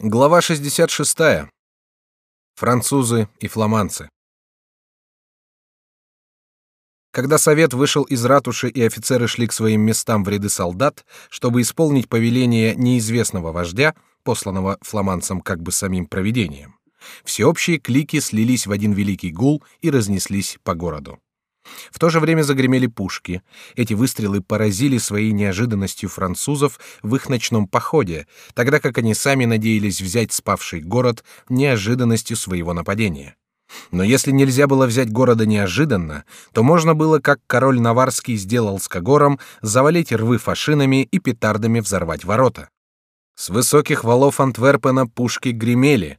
Глава 66. Французы и фламандцы. Когда совет вышел из ратуши и офицеры шли к своим местам в ряды солдат, чтобы исполнить повеление неизвестного вождя, посланного фламандцам как бы самим провидением, всеобщие клики слились в один великий гул и разнеслись по городу. В то же время загремели пушки. Эти выстрелы поразили своей неожиданностью французов в их ночном походе, тогда как они сами надеялись взять спавший город неожиданностью своего нападения. Но если нельзя было взять города неожиданно, то можно было, как король Наварский сделал с Кагором, завалить рвы фашинами и петардами взорвать ворота. С высоких валов Антверпена пушки гремели,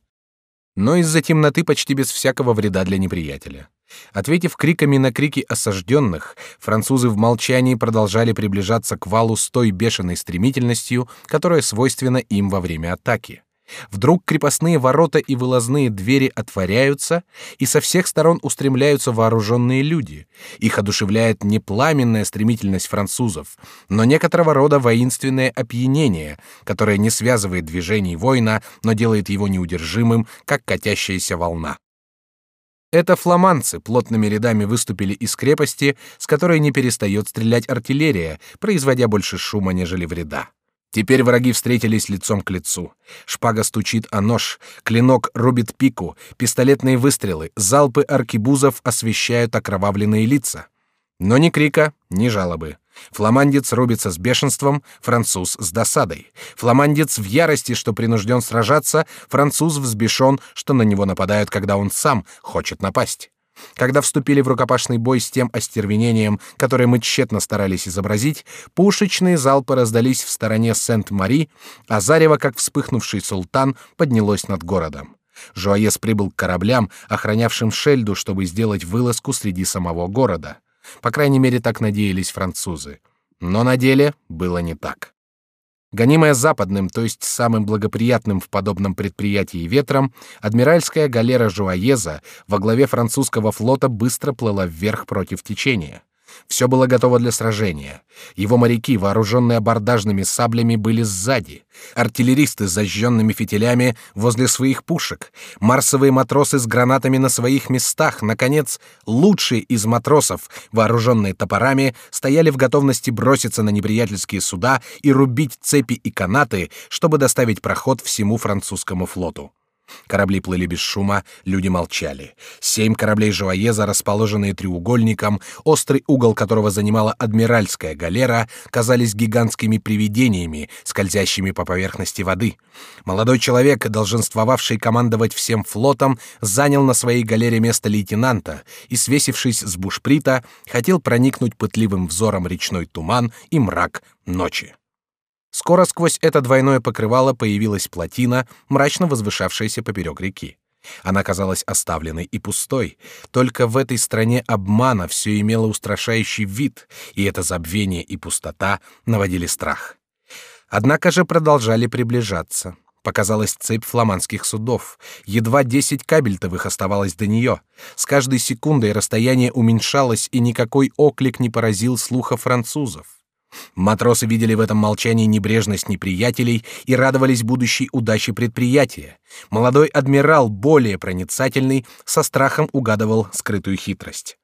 но из-за темноты почти без всякого вреда для неприятеля. Ответив криками на крики осажденных, французы в молчании продолжали приближаться к валу с той бешеной стремительностью, которая свойственна им во время атаки. Вдруг крепостные ворота и вылазные двери отворяются, и со всех сторон устремляются вооруженные люди. Их одушевляет не пламенная стремительность французов, но некоторого рода воинственное опьянение, которое не связывает движений воина, но делает его неудержимым, как катящаяся волна. Это фламандцы плотными рядами выступили из крепости, с которой не перестает стрелять артиллерия, производя больше шума, нежели вреда. Теперь враги встретились лицом к лицу. Шпага стучит о нож, клинок рубит пику, пистолетные выстрелы, залпы аркебузов освещают окровавленные лица. Но ни крика, ни жалобы. Фламандец рубится с бешенством, француз с досадой. Фламандец в ярости, что принужден сражаться, француз взбешен, что на него нападают, когда он сам хочет напасть. Когда вступили в рукопашный бой с тем остервенением, которое мы тщетно старались изобразить, пушечные залпы раздались в стороне Сент-Мари, а зарево, как вспыхнувший султан, поднялось над городом. Жуаес прибыл к кораблям, охранявшим Шельду, чтобы сделать вылазку среди самого города. По крайней мере, так надеялись французы. Но на деле было не так. Гонимая западным, то есть самым благоприятным в подобном предприятии ветром, адмиральская галера Жуаеза во главе французского флота быстро плыла вверх против течения. Все было готово для сражения. Его моряки, вооруженные абордажными саблями, были сзади. Артиллеристы с зажженными фитилями возле своих пушек. Марсовые матросы с гранатами на своих местах. Наконец, лучшие из матросов, вооруженные топорами, стояли в готовности броситься на неприятельские суда и рубить цепи и канаты, чтобы доставить проход всему французскому флоту. Корабли плыли без шума, люди молчали. Семь кораблей Жуаеза, расположенные треугольником, острый угол которого занимала адмиральская галера, казались гигантскими привидениями, скользящими по поверхности воды. Молодой человек, долженствовавший командовать всем флотом, занял на своей галере место лейтенанта и, свесившись с бушприта, хотел проникнуть пытливым взором речной туман и мрак ночи. Скоро сквозь это двойное покрывало появилась плотина, мрачно возвышавшаяся поперек реки. Она казалась оставленной и пустой. Только в этой стране обмана все имело устрашающий вид, и это забвение и пустота наводили страх. Однако же продолжали приближаться. Показалась цепь фламандских судов. Едва десять кабельтовых оставалось до нее. С каждой секундой расстояние уменьшалось, и никакой оклик не поразил слуха французов. Матросы видели в этом молчании небрежность неприятелей и радовались будущей удаче предприятия. Молодой адмирал, более проницательный, со страхом угадывал скрытую хитрость.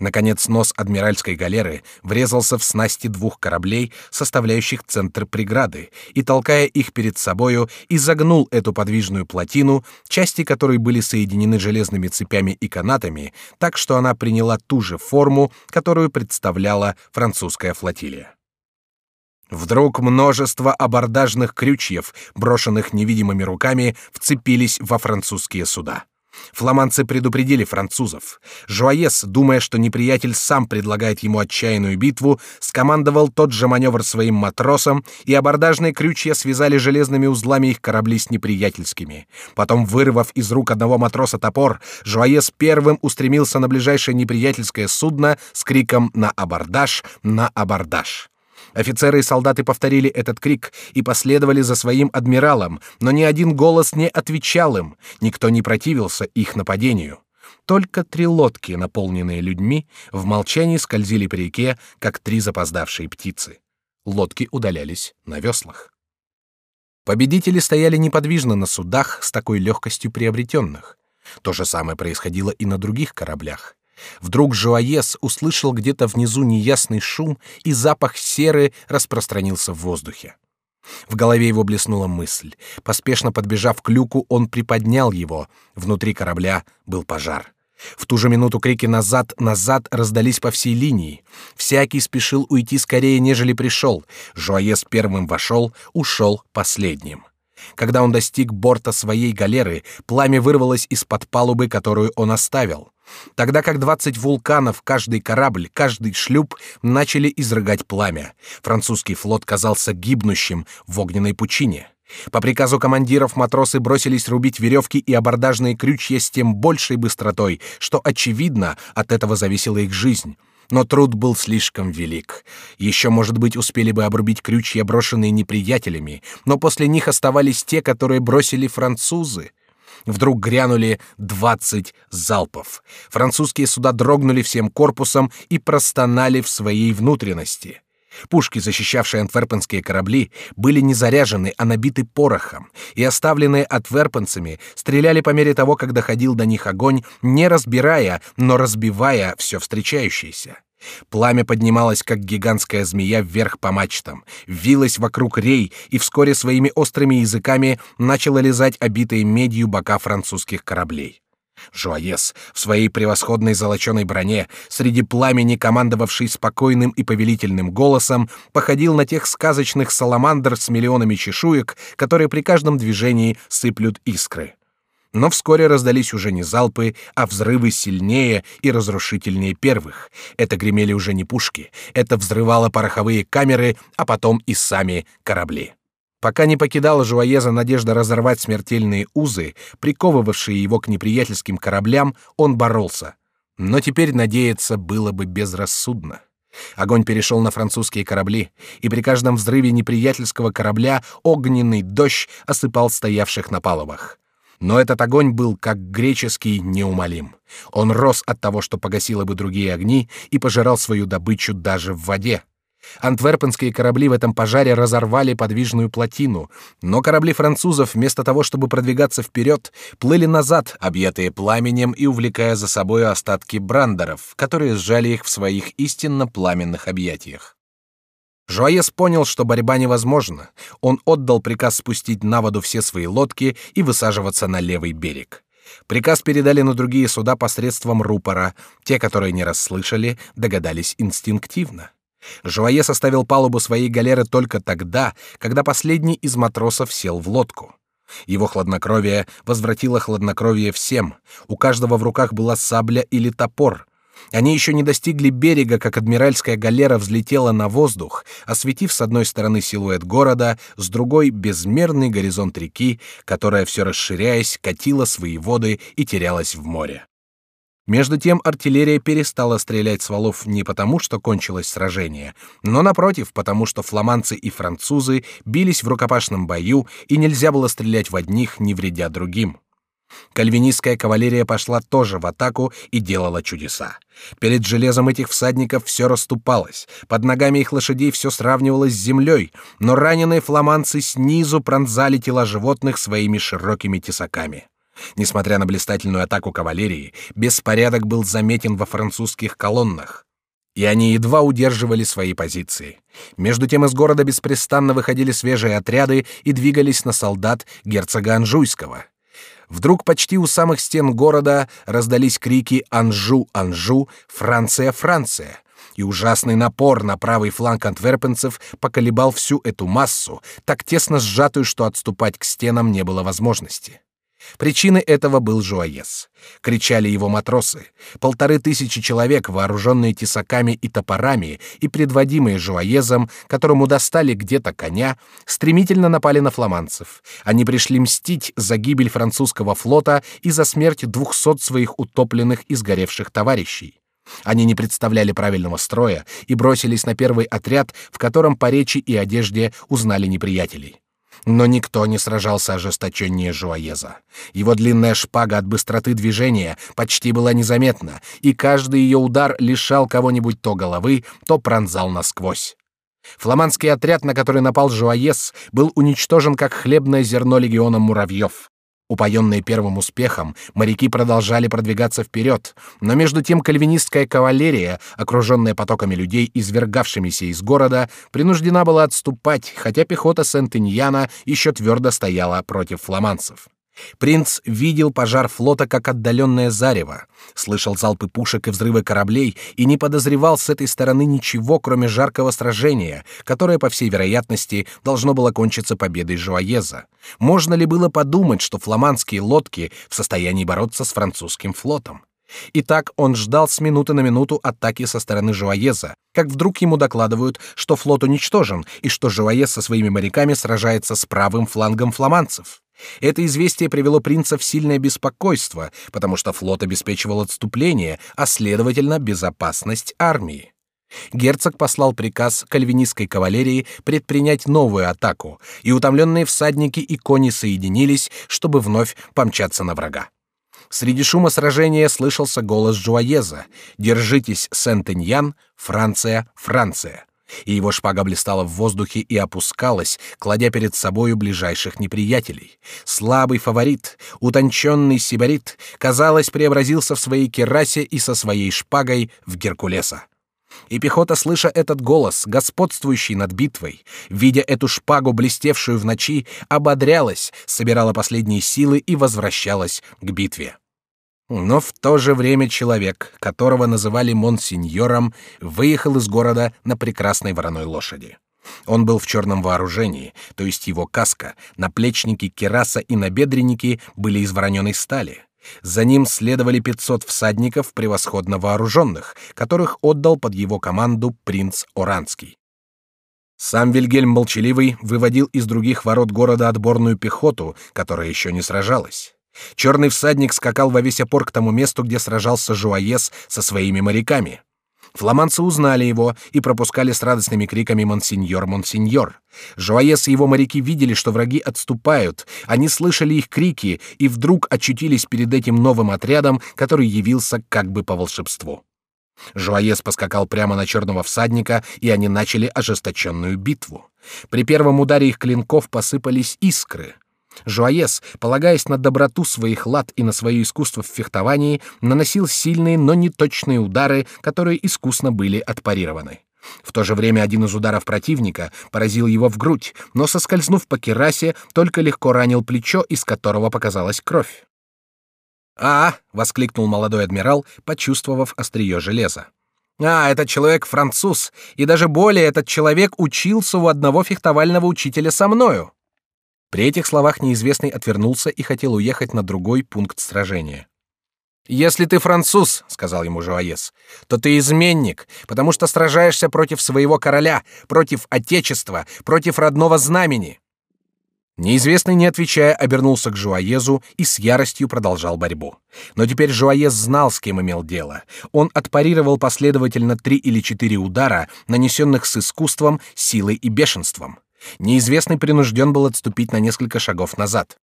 Наконец нос адмиральской галеры врезался в снасти двух кораблей, составляющих центр преграды, и толкая их перед собою, изогнул эту подвижную плотину, части которой были соединены железными цепями и канатами, так что она приняла ту же форму, которую представляла французская флотилия. Вдруг множество абордажных крючьев, брошенных невидимыми руками, вцепились во французские суда. Фламандцы предупредили французов. Жуаес, думая, что неприятель сам предлагает ему отчаянную битву, скомандовал тот же маневр своим матросам, и абордажные крючья связали железными узлами их корабли с неприятельскими. Потом, вырвав из рук одного матроса топор, Жуаес первым устремился на ближайшее неприятельское судно с криком «На абордаж! На абордаж!». Офицеры и солдаты повторили этот крик и последовали за своим адмиралом, но ни один голос не отвечал им, никто не противился их нападению. Только три лодки, наполненные людьми, в молчании скользили по реке, как три запоздавшие птицы. Лодки удалялись на веслах. Победители стояли неподвижно на судах с такой легкостью приобретенных. То же самое происходило и на других кораблях. Вдруг Жуаес услышал где-то внизу неясный шум, и запах серы распространился в воздухе. В голове его блеснула мысль. Поспешно подбежав к люку, он приподнял его. Внутри корабля был пожар. В ту же минуту крики «назад, назад» раздались по всей линии. Всякий спешил уйти скорее, нежели пришел. Жуаес первым вошел, ушел последним. Когда он достиг борта своей галеры, пламя вырвалось из-под палубы, которую он оставил. Тогда как двадцать вулканов, каждый корабль, каждый шлюп начали изрыгать пламя. Французский флот казался гибнущим в огненной пучине. По приказу командиров матросы бросились рубить веревки и абордажные крючья с тем большей быстротой, что очевидно от этого зависела их жизнь. Но труд был слишком велик. Еще, может быть, успели бы обрубить крючья, брошенные неприятелями, но после них оставались те, которые бросили французы. Вдруг грянули двадцать залпов. Французские суда дрогнули всем корпусом и простонали в своей внутренности. Пушки, защищавшие антверпенские корабли, были не заряжены, а набиты порохом, и оставленные антверпенцами стреляли по мере того, как доходил до них огонь, не разбирая, но разбивая все встречающееся. Пламя поднималось, как гигантская змея, вверх по мачтам, вилось вокруг рей и вскоре своими острыми языками начало лизать обитые медью бока французских кораблей. Жуаес в своей превосходной золоченой броне, среди пламени командовавший спокойным и повелительным голосом, походил на тех сказочных саламандр с миллионами чешуек, которые при каждом движении сыплют искры. Но вскоре раздались уже не залпы, а взрывы сильнее и разрушительнее первых. Это гремели уже не пушки, это взрывало пороховые камеры, а потом и сами корабли. Пока не покидала Жуаеза надежда разорвать смертельные узы, приковывавшие его к неприятельским кораблям, он боролся. Но теперь надеяться было бы безрассудно. Огонь перешел на французские корабли, и при каждом взрыве неприятельского корабля огненный дождь осыпал стоявших на палубах. Но этот огонь был, как греческий, неумолим. Он рос от того, что погасило бы другие огни, и пожирал свою добычу даже в воде. Антверпенские корабли в этом пожаре разорвали подвижную плотину, но корабли французов вместо того, чтобы продвигаться вперед, плыли назад, объятые пламенем и увлекая за собой остатки брандеров, которые сжали их в своих истинно пламенных объятиях. Жуаес понял, что борьба невозможна. Он отдал приказ спустить на воду все свои лодки и высаживаться на левый берег. Приказ передали на другие суда посредством рупора. Те, которые не расслышали, догадались инстинктивно. Жуае составил палубу своей галеры только тогда, когда последний из матросов сел в лодку. Его хладнокровие возвратило хладнокровие всем. У каждого в руках была сабля или топор. Они еще не достигли берега, как адмиральская галера взлетела на воздух, осветив с одной стороны силуэт города, с другой — безмерный горизонт реки, которая, все расширяясь, катила свои воды и терялась в море. Между тем артиллерия перестала стрелять с валов не потому, что кончилось сражение, но напротив, потому что фламандцы и французы бились в рукопашном бою, и нельзя было стрелять в одних, не вредя другим. Кальвинистская кавалерия пошла тоже в атаку и делала чудеса. Перед железом этих всадников все расступалось, под ногами их лошадей все сравнивалось с землей, но раненые фламандцы снизу пронзали тела животных своими широкими тесаками. Несмотря на блистательную атаку кавалерии, беспорядок был заметен во французских колоннах, и они едва удерживали свои позиции. Между тем из города беспрестанно выходили свежие отряды и двигались на солдат герцога Анжуйского. Вдруг почти у самых стен города раздались крики «Анжу! Анжу! Франция! Франция!» и ужасный напор на правый фланг антверпенцев поколебал всю эту массу, так тесно сжатую, что отступать к стенам не было возможности. Причиной этого был Жуаес. Кричали его матросы. Полторы тысячи человек, вооруженные тесаками и топорами, и предводимые Жуаезом, которому достали где-то коня, стремительно напали на фламандцев. Они пришли мстить за гибель французского флота и за смерть двухсот своих утопленных и сгоревших товарищей. Они не представляли правильного строя и бросились на первый отряд, в котором по речи и одежде узнали неприятелей. Но никто не сражался ожесточеннее Жуаеза. Его длинная шпага от быстроты движения почти была незаметна, и каждый ее удар лишал кого-нибудь то головы, то пронзал насквозь. Фламандский отряд, на который напал Жуаес, был уничтожен как хлебное зерно легионом муравьев. Упоенные первым успехом, моряки продолжали продвигаться вперед, но между тем кальвинистская кавалерия, окруженная потоками людей, извергавшимися из города, принуждена была отступать, хотя пехота Сент-Иньяна еще твердо стояла против фламандцев. Принц видел пожар флота как отдаленное зарево, слышал залпы пушек и взрывы кораблей и не подозревал с этой стороны ничего, кроме жаркого сражения, которое, по всей вероятности, должно было кончиться победой Жуаеза. Можно ли было подумать, что фламандские лодки в состоянии бороться с французским флотом? Итак, он ждал с минуты на минуту атаки со стороны Жуаеза, как вдруг ему докладывают, что флот уничтожен и что Жуаез со своими моряками сражается с правым флангом фламандцев. Это известие привело принца в сильное беспокойство, потому что флот обеспечивал отступление, а следовательно безопасность армии. Герцог послал приказ кальвинистской кавалерии предпринять новую атаку, и утомленные всадники и кони соединились, чтобы вновь помчаться на врага. Среди шума сражения слышался голос Жуаеза: "Держитесь, Сент-Эньян, Франция, Франция" и его шпага блистала в воздухе и опускалась, кладя перед собою ближайших неприятелей. Слабый фаворит, утонченный сибарит, казалось, преобразился в своей керасе и со своей шпагой в Геркулеса. И пехота, слыша этот голос, господствующий над битвой, видя эту шпагу, блестевшую в ночи, ободрялась, собирала последние силы и возвращалась к битве. Но в то же время человек, которого называли монсеньором, выехал из города на прекрасной вороной лошади. Он был в черном вооружении, то есть его каска, наплечники, кираса и набедренники были из вороненой стали. За ним следовали 500 всадников превосходно вооруженных, которых отдал под его команду принц Оранский. Сам Вильгельм Молчаливый выводил из других ворот города отборную пехоту, которая еще не сражалась. Черный всадник скакал во весь опор к тому месту, где сражался Жуаес со своими моряками. Фламандцы узнали его и пропускали с радостными криками «Монсеньор, монсеньор!». Жуаес и его моряки видели, что враги отступают, они слышали их крики и вдруг очутились перед этим новым отрядом, который явился как бы по волшебству. Жуаес поскакал прямо на черного всадника, и они начали ожесточенную битву. При первом ударе их клинков посыпались искры — Жуаес, полагаясь на доброту своих лад и на свое искусство в фехтовании, наносил сильные, но неточные удары, которые искусно были отпарированы. В то же время один из ударов противника поразил его в грудь, но соскользнув по керасе, только легко ранил плечо, из которого показалась кровь. «А!» — воскликнул молодой адмирал, почувствовав острие железа. «А, этот человек француз, и даже более этот человек учился у одного фехтовального учителя со мною». При этих словах неизвестный отвернулся и хотел уехать на другой пункт сражения. Если ты француз, сказал ему Жуаес, то ты изменник, потому что сражаешься против своего короля, против отечества, против родного знамени. Неизвестный, не отвечая, обернулся к Жуаезу и с яростью продолжал борьбу. Но теперь Жуаез знал, с кем имел дело. Он отпарировал последовательно три или четыре удара, нанесенных с искусством, силой и бешенством. Неизвестный принужден был отступить на несколько шагов назад.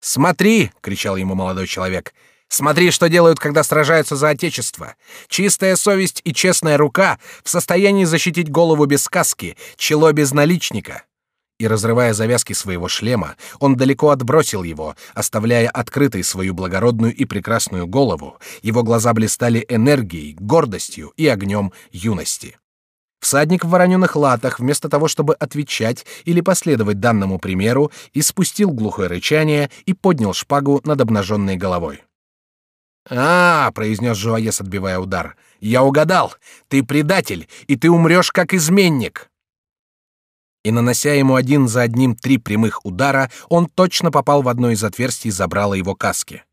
«Смотри!» — кричал ему молодой человек. «Смотри, что делают, когда сражаются за Отечество! Чистая совесть и честная рука в состоянии защитить голову без каски, чело без наличника!» И, разрывая завязки своего шлема, он далеко отбросил его, оставляя открытой свою благородную и прекрасную голову. Его глаза блистали энергией, гордостью и огнем юности. Всадник в вороненых латах, вместо того, чтобы отвечать или последовать данному примеру, испустил глухое рычание и поднял шпагу над обнаженной головой. «А, — произнес Жуаес, отбивая удар, — я угадал. Ты предатель, и ты умрешь как изменник!» И, нанося ему один за одним три прямых удара, он точно попал в одно из отверстий забрала его каски.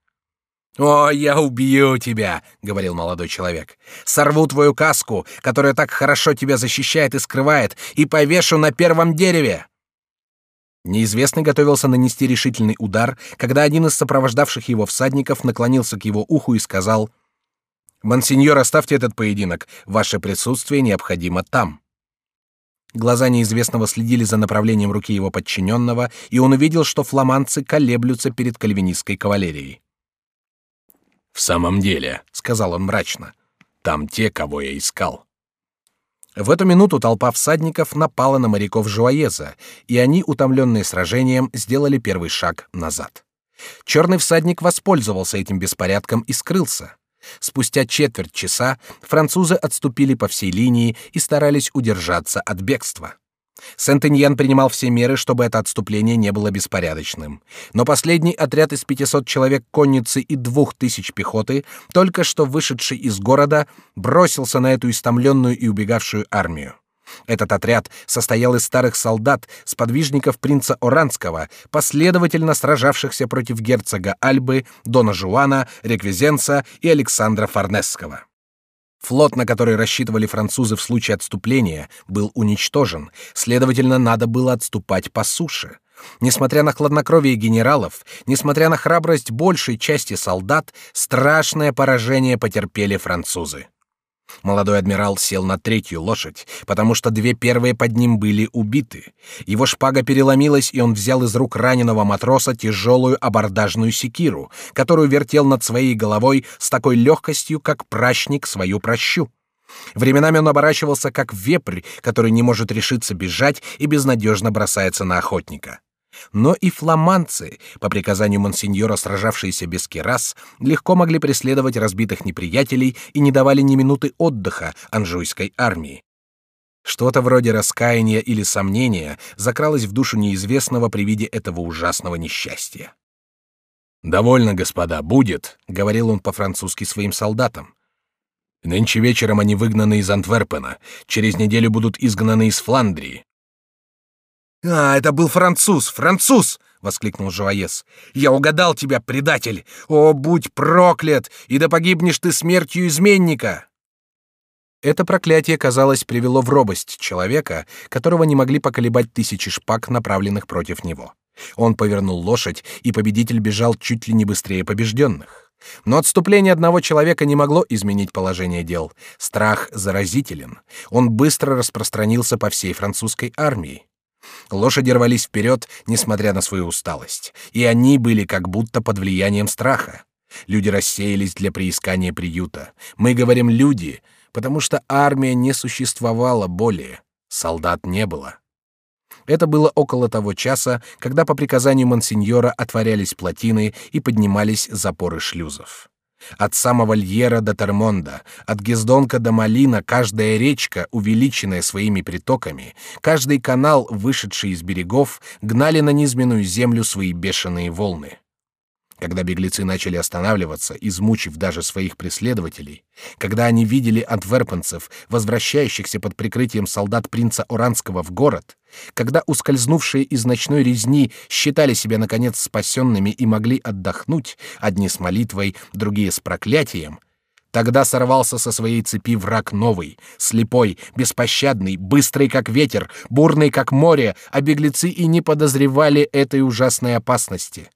«О, я убью тебя!» — говорил молодой человек. «Сорву твою каску, которая так хорошо тебя защищает и скрывает, и повешу на первом дереве!» Неизвестный готовился нанести решительный удар, когда один из сопровождавших его всадников наклонился к его уху и сказал «Монсеньор, оставьте этот поединок. Ваше присутствие необходимо там». Глаза неизвестного следили за направлением руки его подчиненного, и он увидел, что фламандцы колеблются перед кальвинистской кавалерией. В самом деле, сказал он мрачно, там те, кого я искал. В эту минуту толпа всадников напала на моряков Жуаеза, и они, утомленные сражением, сделали первый шаг назад. Черный всадник воспользовался этим беспорядком и скрылся. Спустя четверть часа французы отступили по всей линии и старались удержаться от бегства. Сент-Эньян принимал все меры, чтобы это отступление не было беспорядочным. Но последний отряд из 500 человек конницы и 2000 пехоты, только что вышедший из города, бросился на эту истомленную и убегавшую армию. Этот отряд состоял из старых солдат, сподвижников принца Оранского, последовательно сражавшихся против герцога Альбы, Дона Жуана, Реквизенца и Александра Фарнесского. Флот, на который рассчитывали французы в случае отступления, был уничтожен, следовательно, надо было отступать по суше. Несмотря на хладнокровие генералов, несмотря на храбрость большей части солдат, страшное поражение потерпели французы. Молодой адмирал сел на третью лошадь, потому что две первые под ним были убиты. Его шпага переломилась, и он взял из рук раненого матроса тяжелую абордажную секиру, которую вертел над своей головой с такой легкостью, как пращник свою прощу. Временами он оборачивался как вепрь, который не может решиться бежать и безнадежно бросается на охотника. Но и фламандцы, по приказанию монсеньора, сражавшиеся без кирас, легко могли преследовать разбитых неприятелей и не давали ни минуты отдыха анжуйской армии. Что-то вроде раскаяния или сомнения закралось в душу неизвестного при виде этого ужасного несчастья. «Довольно, господа, будет», — говорил он по-французски своим солдатам. «Нынче вечером они выгнаны из Антверпена, через неделю будут изгнаны из Фландрии. «А, это был француз! Француз!» — воскликнул Жуаес. «Я угадал тебя, предатель! О, будь проклят! И да погибнешь ты смертью изменника!» Это проклятие, казалось, привело в робость человека, которого не могли поколебать тысячи шпаг, направленных против него. Он повернул лошадь, и победитель бежал чуть ли не быстрее побежденных. Но отступление одного человека не могло изменить положение дел. Страх заразителен. Он быстро распространился по всей французской армии. Лошади рвались вперед, несмотря на свою усталость, и они были как будто под влиянием страха. Люди рассеялись для приискания приюта. Мы говорим люди, потому что армия не существовала более, солдат не было. Это было около того часа, когда по приказанию монсеньора отворялись плотины и поднимались запоры шлюзов. От самого Льера до Термонда, от Гездонка до Малина каждая речка, увеличенная своими притоками, каждый канал, вышедший из берегов, гнали на низменную землю свои бешеные волны. Когда беглецы начали останавливаться, измучив даже своих преследователей, когда они видели антверпенцев, возвращающихся под прикрытием солдат принца Оранского в город, когда ускользнувшие из ночной резни считали себя наконец спасенными и могли отдохнуть, одни с молитвой, другие с проклятием, Тогда сорвался со своей цепи враг новый, слепой, беспощадный, быстрый как ветер, бурный как море, а беглецы и не подозревали этой ужасной опасности.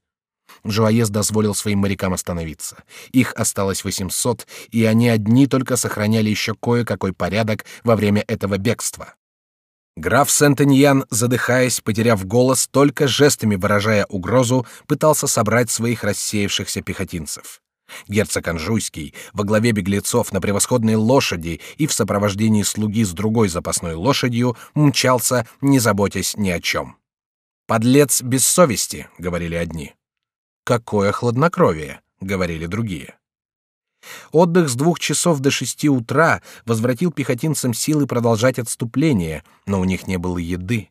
Жуаес дозволил своим морякам остановиться. Их осталось 800, и они одни только сохраняли еще кое-какой порядок во время этого бегства. Граф Сент-Эньян, задыхаясь, потеряв голос, только жестами выражая угрозу, пытался собрать своих рассеявшихся пехотинцев. Герцог Анжуйский во главе беглецов на превосходной лошади и в сопровождении слуги с другой запасной лошадью мчался, не заботясь ни о чем. «Подлец без совести», — говорили одни. Какое хладнокровие, говорили другие. Отдых с двух часов до шести утра возвратил пехотинцам силы продолжать отступление, но у них не было еды.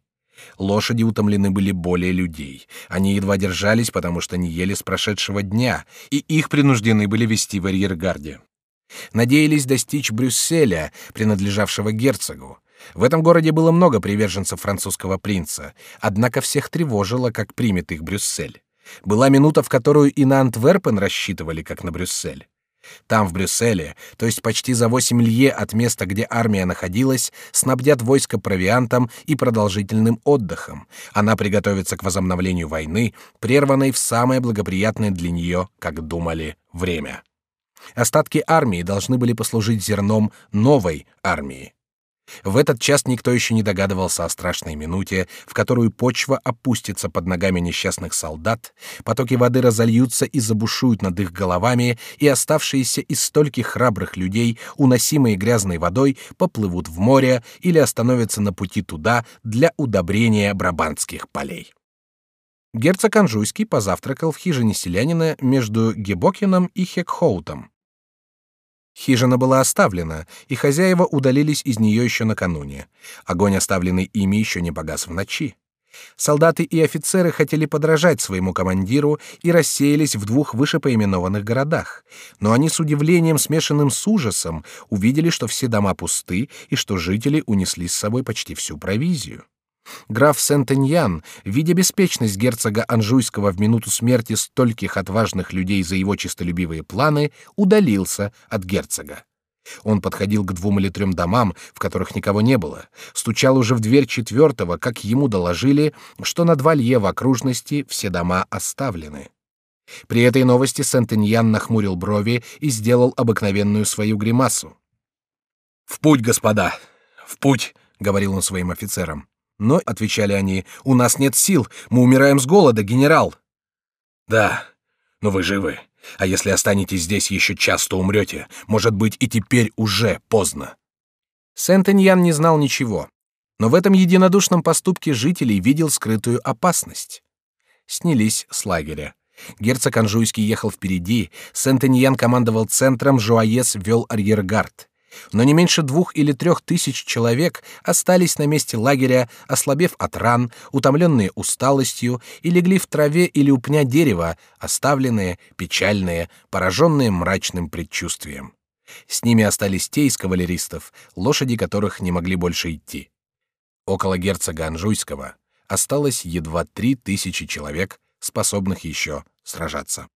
Лошади утомлены были более людей. Они едва держались, потому что не ели с прошедшего дня, и их принуждены были вести в арьергарде. Надеялись достичь Брюсселя, принадлежавшего герцогу. В этом городе было много приверженцев французского принца, однако всех тревожило, как примет их Брюссель. Была минута, в которую и на Антверпен рассчитывали, как на Брюссель. Там, в Брюсселе, то есть почти за восемь лье от места, где армия находилась, снабдят войско провиантом и продолжительным отдыхом. Она приготовится к возобновлению войны, прерванной в самое благоприятное для нее, как думали, время. Остатки армии должны были послужить зерном новой армии. В этот час никто еще не догадывался о страшной минуте, в которую почва опустится под ногами несчастных солдат, потоки воды разольются и забушуют над их головами, и оставшиеся из стольких храбрых людей, уносимые грязной водой, поплывут в море или остановятся на пути туда для удобрения брабантских полей. Герцог Анжуйский позавтракал в хижине селянина между Гебокином и Хекхоутом. Хижина была оставлена, и хозяева удалились из нее еще накануне. Огонь, оставленный ими, еще не погас в ночи. Солдаты и офицеры хотели подражать своему командиру и рассеялись в двух вышепоименованных городах, но они с удивлением, смешанным с ужасом, увидели, что все дома пусты и что жители унесли с собой почти всю провизию. Граф Сентеньян, видя беспечность герцога Анжуйского в минуту смерти стольких отважных людей за его честолюбивые планы, удалился от герцога. Он подходил к двум или трем домам, в которых никого не было, стучал уже в дверь четвертого, как ему доложили, что на два лье в окружности все дома оставлены. При этой новости Сентеньян нахмурил брови и сделал обыкновенную свою гримасу. «В путь, господа! В путь!» — говорил он своим офицерам. Но, — отвечали они, — у нас нет сил, мы умираем с голода, генерал. Да, но вы живы. А если останетесь здесь еще час, то умрете. Может быть, и теперь уже поздно. Сент-Эньян не знал ничего, но в этом единодушном поступке жителей видел скрытую опасность. Снялись с лагеря. Герцог Анжуйский ехал впереди, Сент-Эньян командовал центром, Жуаес вел арьергард но не меньше двух или трех тысяч человек остались на месте лагеря, ослабев от ран, утомленные усталостью, и легли в траве или у пня дерева, оставленные, печальные, пораженные мрачным предчувствием. С ними остались те из кавалеристов, лошади которых не могли больше идти. Около герцога Анжуйского осталось едва три тысячи человек, способных еще сражаться.